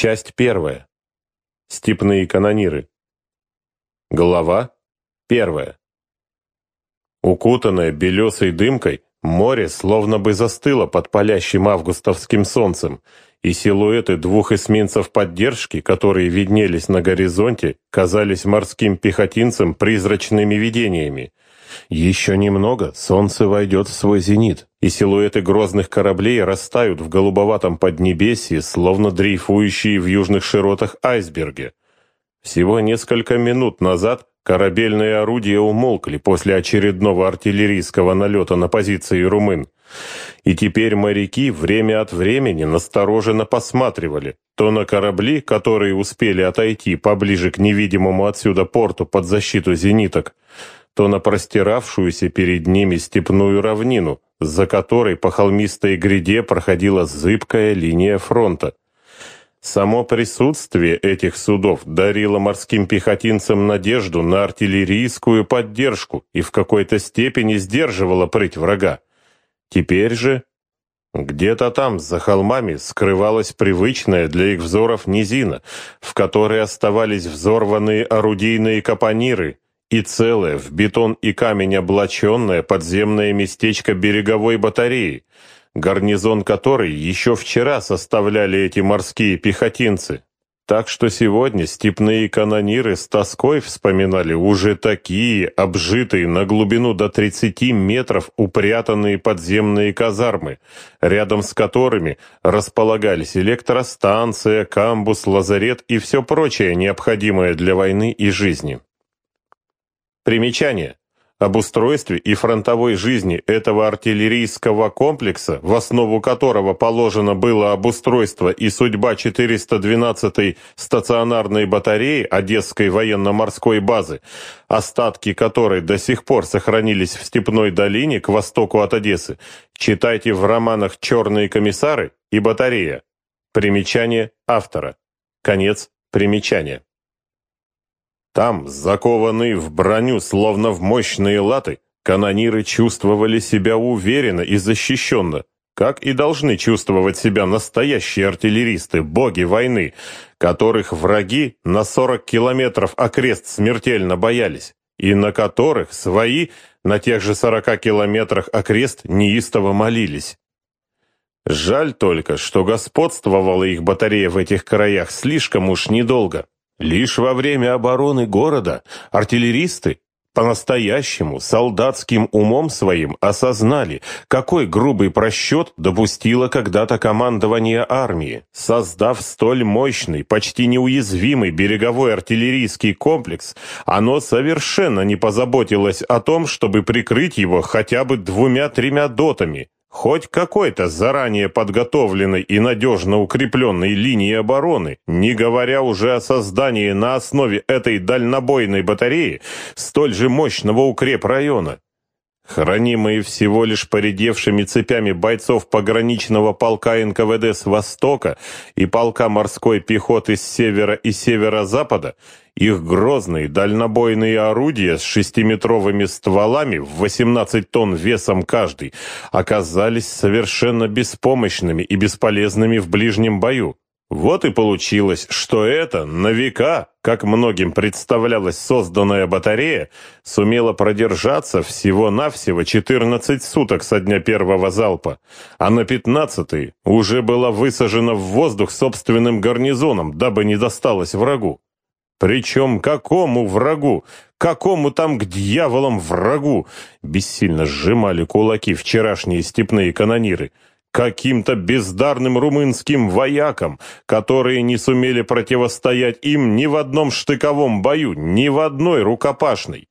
Часть первая. Степные канониры. Глава первая. Укутанное белесой дымкой, море словно бы застыло под палящим августовским солнцем, и силуэты двух эсминцев поддержки, которые виднелись на горизонте, казались морским пехотинцам призрачными видениями. Еще немного, солнце войдет в свой зенит, и силуэты грозных кораблей растают в голубоватом поднебесье, словно дрейфующие в южных широтах айсберги. Всего несколько минут назад корабельные орудия умолкли после очередного артиллерийского налета на позиции румын. И теперь моряки время от времени настороженно посматривали то на корабли, которые успели отойти поближе к невидимому отсюда порту под защиту зениток, то на простиравшуюся перед ними степную равнину, за которой по холмистой гряде проходила зыбкая линия фронта. Само присутствие этих судов дарило морским пехотинцам надежду на артиллерийскую поддержку и в какой-то степени сдерживало прыть врага. Теперь же где-то там, за холмами, скрывалась привычная для их взоров низина, в которой оставались взорванные орудийные капониры, и целое, в бетон и камень облаченное подземное местечко береговой батареи, гарнизон которой еще вчера составляли эти морские пехотинцы. Так что сегодня степные канониры с тоской вспоминали уже такие, обжитые на глубину до 30 метров упрятанные подземные казармы, рядом с которыми располагались электростанция, камбус, лазарет и все прочее необходимое для войны и жизни. Примечание. Об устройстве и фронтовой жизни этого артиллерийского комплекса, в основу которого положено было обустройство и судьба 412-й стационарной батареи Одесской военно-морской базы, остатки которой до сих пор сохранились в степной долине к востоку от Одессы, читайте в романах «Черные комиссары» и «Батарея». Примечание автора. Конец примечания. Там, закованные в броню, словно в мощные латы, канониры чувствовали себя уверенно и защищенно, как и должны чувствовать себя настоящие артиллеристы, боги войны, которых враги на 40 километров окрест смертельно боялись, и на которых свои на тех же 40 километрах окрест неистово молились. Жаль только, что господствовала их батарея в этих краях слишком уж недолго. Лишь во время обороны города артиллеристы по-настоящему солдатским умом своим осознали, какой грубый просчет допустило когда-то командование армии, создав столь мощный, почти неуязвимый береговой артиллерийский комплекс, оно совершенно не позаботилось о том, чтобы прикрыть его хотя бы двумя-тремя дотами, Хоть какой-то заранее подготовленной и надежно укрепленной линии обороны, не говоря уже о создании на основе этой дальнобойной батареи столь же мощного укрепрайона. Хранимые всего лишь поредевшими цепями бойцов пограничного полка НКВД с востока и полка морской пехоты с севера и северо-запада, их грозные дальнобойные орудия с шестиметровыми стволами в 18 тонн весом каждый оказались совершенно беспомощными и бесполезными в ближнем бою. Вот и получилось, что это на века, как многим представлялась созданная батарея, сумела продержаться всего-навсего 14 суток со дня первого залпа, а на 15-й уже была высажена в воздух собственным гарнизоном, дабы не досталось врагу. Причем какому врагу? Какому там к дьяволам врагу? Бессильно сжимали кулаки вчерашние степные канониры каким-то бездарным румынским воякам, которые не сумели противостоять им ни в одном штыковом бою, ни в одной рукопашной.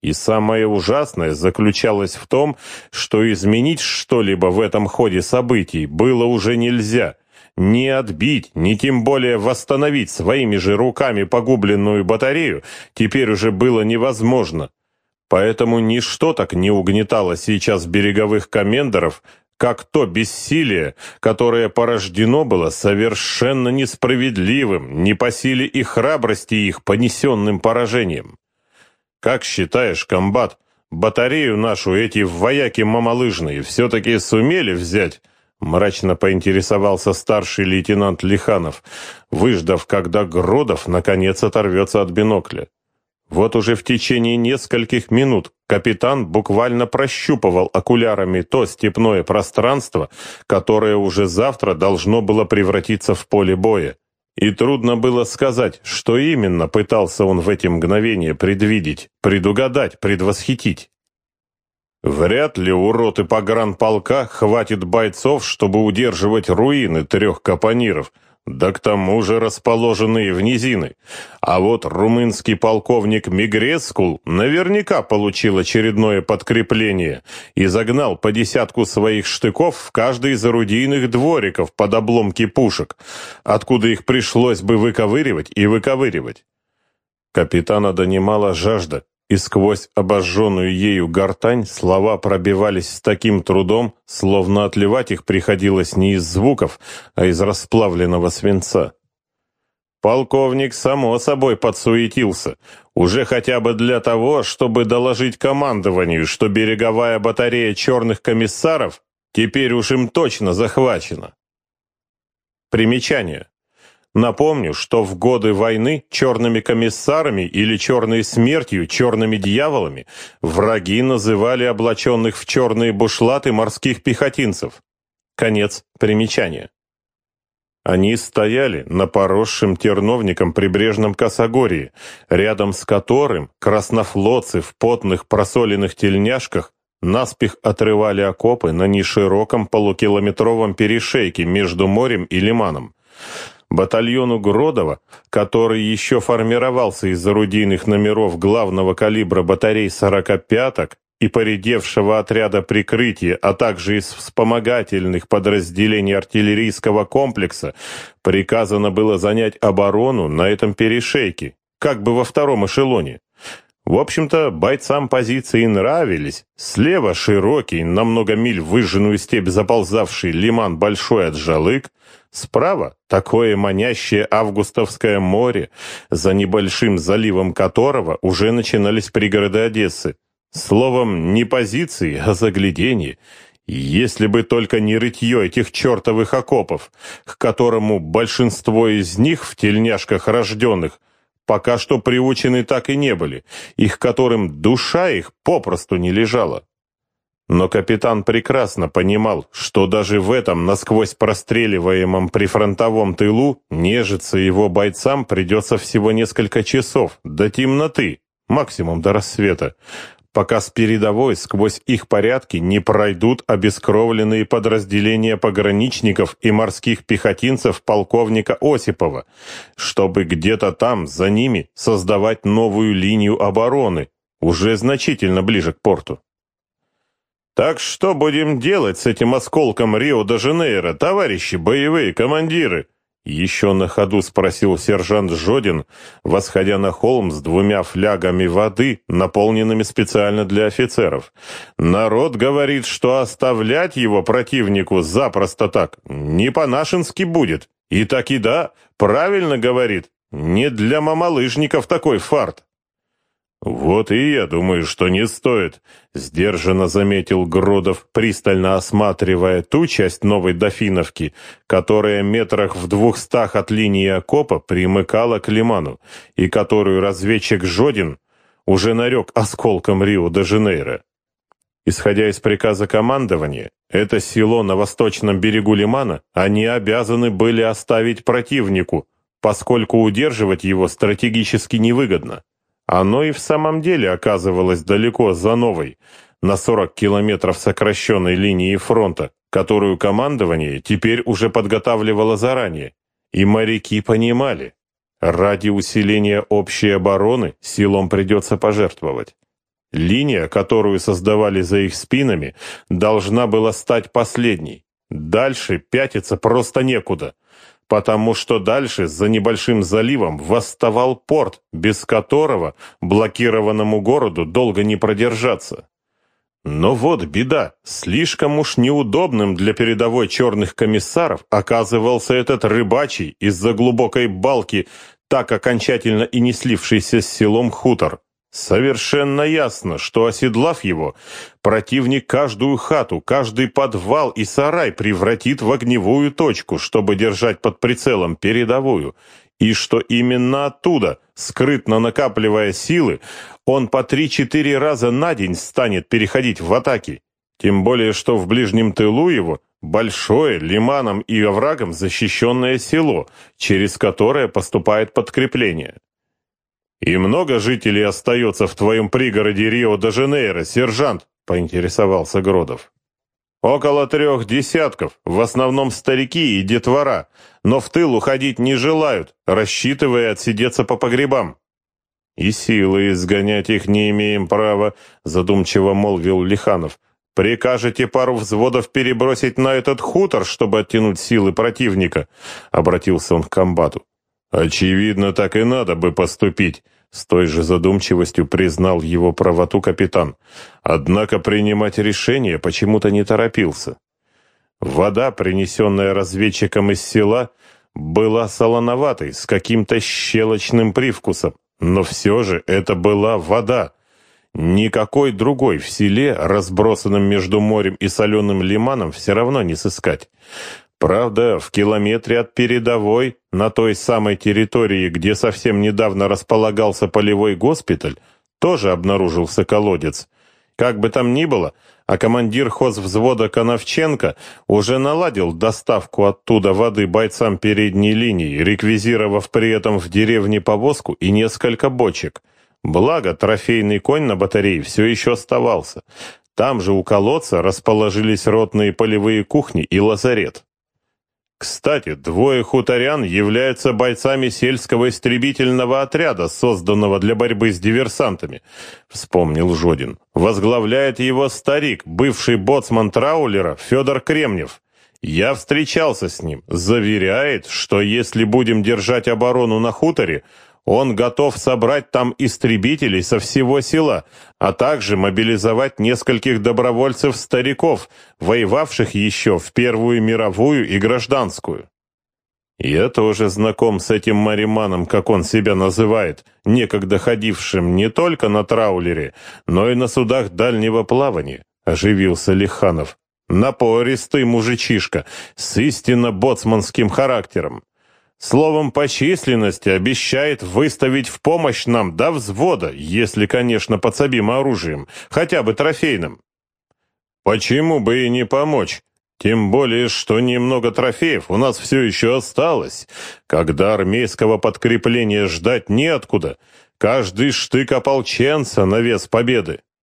И самое ужасное заключалось в том, что изменить что-либо в этом ходе событий было уже нельзя. Ни отбить, ни тем более восстановить своими же руками погубленную батарею теперь уже было невозможно. Поэтому ничто так не угнетало сейчас береговых комендоров, как то бессилие, которое порождено было совершенно несправедливым, не по силе и храбрости их понесенным поражением. Как считаешь, комбат, батарею нашу эти вояки мамалыжные все-таки сумели взять? Мрачно поинтересовался старший лейтенант Лиханов, выждав, когда Гродов наконец оторвется от бинокля. Вот уже в течение нескольких минут капитан буквально прощупывал окулярами то степное пространство, которое уже завтра должно было превратиться в поле боя. И трудно было сказать, что именно пытался он в эти мгновения предвидеть, предугадать, предвосхитить. Вряд ли у роты погранполка хватит бойцов, чтобы удерживать руины трех капониров — да к тому же расположенные в низины. А вот румынский полковник Мигрескул наверняка получил очередное подкрепление и загнал по десятку своих штыков в каждый из орудийных двориков под обломки пушек, откуда их пришлось бы выковыривать и выковыривать. Капитана донимала жажда, и сквозь обожженную ею гортань слова пробивались с таким трудом, словно отливать их приходилось не из звуков, а из расплавленного свинца. Полковник, само собой, подсуетился, уже хотя бы для того, чтобы доложить командованию, что береговая батарея черных комиссаров теперь уж им точно захвачена. Примечание. Напомню, что в годы войны черными комиссарами или черной смертью, черными дьяволами враги называли облаченных в черные бушлаты морских пехотинцев. Конец примечания. Они стояли на поросшем терновником прибрежном Косогорье, рядом с которым краснофлотцы в потных просоленных тельняшках наспех отрывали окопы на нешироком полукилометровом перешейке между морем и лиманом. Батальону Гродова, который еще формировался из орудийных номеров главного калибра батарей «сорокопяток» и поредевшего отряда прикрытия, а также из вспомогательных подразделений артиллерийского комплекса, приказано было занять оборону на этом перешейке, как бы во втором эшелоне. В общем-то, бойцам позиции нравились. Слева широкий, на много миль выжженную степь заползавший лиман Большой Аджалык, справа такое манящее августовское море, за небольшим заливом которого уже начинались пригороды Одессы. Словом, не позиции, а загляденье. Если бы только не рытье этих чертовых окопов, к которому большинство из них в тельняшках рожденных пока что приучены так и не были, их которым душа их попросту не лежала. Но капитан прекрасно понимал, что даже в этом насквозь простреливаемом прифронтовом тылу нежиться его бойцам придется всего несколько часов, до темноты, максимум до рассвета, пока с передовой сквозь их порядки не пройдут обескровленные подразделения пограничников и морских пехотинцев полковника Осипова, чтобы где-то там, за ними, создавать новую линию обороны, уже значительно ближе к порту. Так что будем делать с этим осколком Рио-де-Жанейро, товарищи боевые командиры? Еще на ходу спросил сержант Жодин, восходя на холм с двумя флягами воды, наполненными специально для офицеров. Народ говорит, что оставлять его противнику запросто так не по-нашенски будет. И так и да, правильно говорит, не для мамалыжников такой фарт. «Вот и я думаю, что не стоит», — сдержанно заметил Гродов, пристально осматривая ту часть новой Дофиновки, которая метрах в двухстах от линии окопа примыкала к лиману, и которую разведчик Жодин уже нарек осколком Рио-де-Жанейро. Исходя из приказа командования, это село на восточном берегу лимана они обязаны были оставить противнику, поскольку удерживать его стратегически невыгодно. Оно и в самом деле оказывалось далеко за новой, на 40 километров сокращенной линии фронта, которую командование теперь уже подготавливало заранее. И моряки понимали, ради усиления общей обороны силом придется пожертвовать. Линия, которую создавали за их спинами, должна была стать последней. Дальше пятиться просто некуда потому что дальше, за небольшим заливом, восставал порт, без которого блокированному городу долго не продержаться. Но вот беда, слишком уж неудобным для передовой черных комиссаров оказывался этот рыбачий из-за глубокой балки, так окончательно и не слившийся с селом хутор. Совершенно ясно, что, оседлав его, противник каждую хату, каждый подвал и сарай превратит в огневую точку, чтобы держать под прицелом передовую, и что именно оттуда, скрытно накапливая силы, он по три-четыре раза на день станет переходить в атаки. Тем более, что в ближнем тылу его большое лиманом и оврагом защищенное село, через которое поступает подкрепление. «И много жителей остается в твоем пригороде Рио-де-Жанейро, сержант?» — поинтересовался Гродов. «Около трех десятков, в основном старики и детвора, но в тыл уходить не желают, рассчитывая отсидеться по погребам». «И силы изгонять их не имеем права», — задумчиво молвил Лиханов. «Прикажете пару взводов перебросить на этот хутор, чтобы оттянуть силы противника?» — обратился он к комбату. «Очевидно, так и надо бы поступить», — с той же задумчивостью признал его правоту капитан. Однако принимать решение почему-то не торопился. Вода, принесенная разведчиком из села, была солоноватой, с каким-то щелочным привкусом, но все же это была вода. Никакой другой в селе, разбросанном между морем и соленым лиманом, все равно не сыскать. Правда, в километре от передовой, на той самой территории, где совсем недавно располагался полевой госпиталь, тоже обнаружился колодец. Как бы там ни было, а командир хозвзвода Коновченко уже наладил доставку оттуда воды бойцам передней линии, реквизировав при этом в деревне повозку и несколько бочек. Благо, трофейный конь на батарее все еще оставался. Там же у колодца расположились ротные полевые кухни и лазарет. Кстати, двое хуторян являются бойцами сельского истребительного отряда, созданного для борьбы с диверсантами, вспомнил Жодин. Возглавляет его старик, бывший боцман траулера Федор Кремнев. Я встречался с ним. Заверяет, что если будем держать оборону на хуторе, он готов собрать там истребителей со всего села, а также мобилизовать нескольких добровольцев-стариков, воевавших еще в Первую мировую и гражданскую. Я тоже знаком с этим мариманом, как он себя называет, некогда ходившим не только на траулере, но и на судах дальнего плавания, оживился Лиханов. Напористый мужичишка с истинно боцманским характером. Словом, по численности обещает выставить в помощь нам до взвода, если, конечно, подсобим оружием, хотя бы трофейным. Почему бы и не помочь? Тем более, что немного трофеев у нас все еще осталось. Когда армейского подкрепления ждать неоткуда, каждый штык ополченца на вес победы.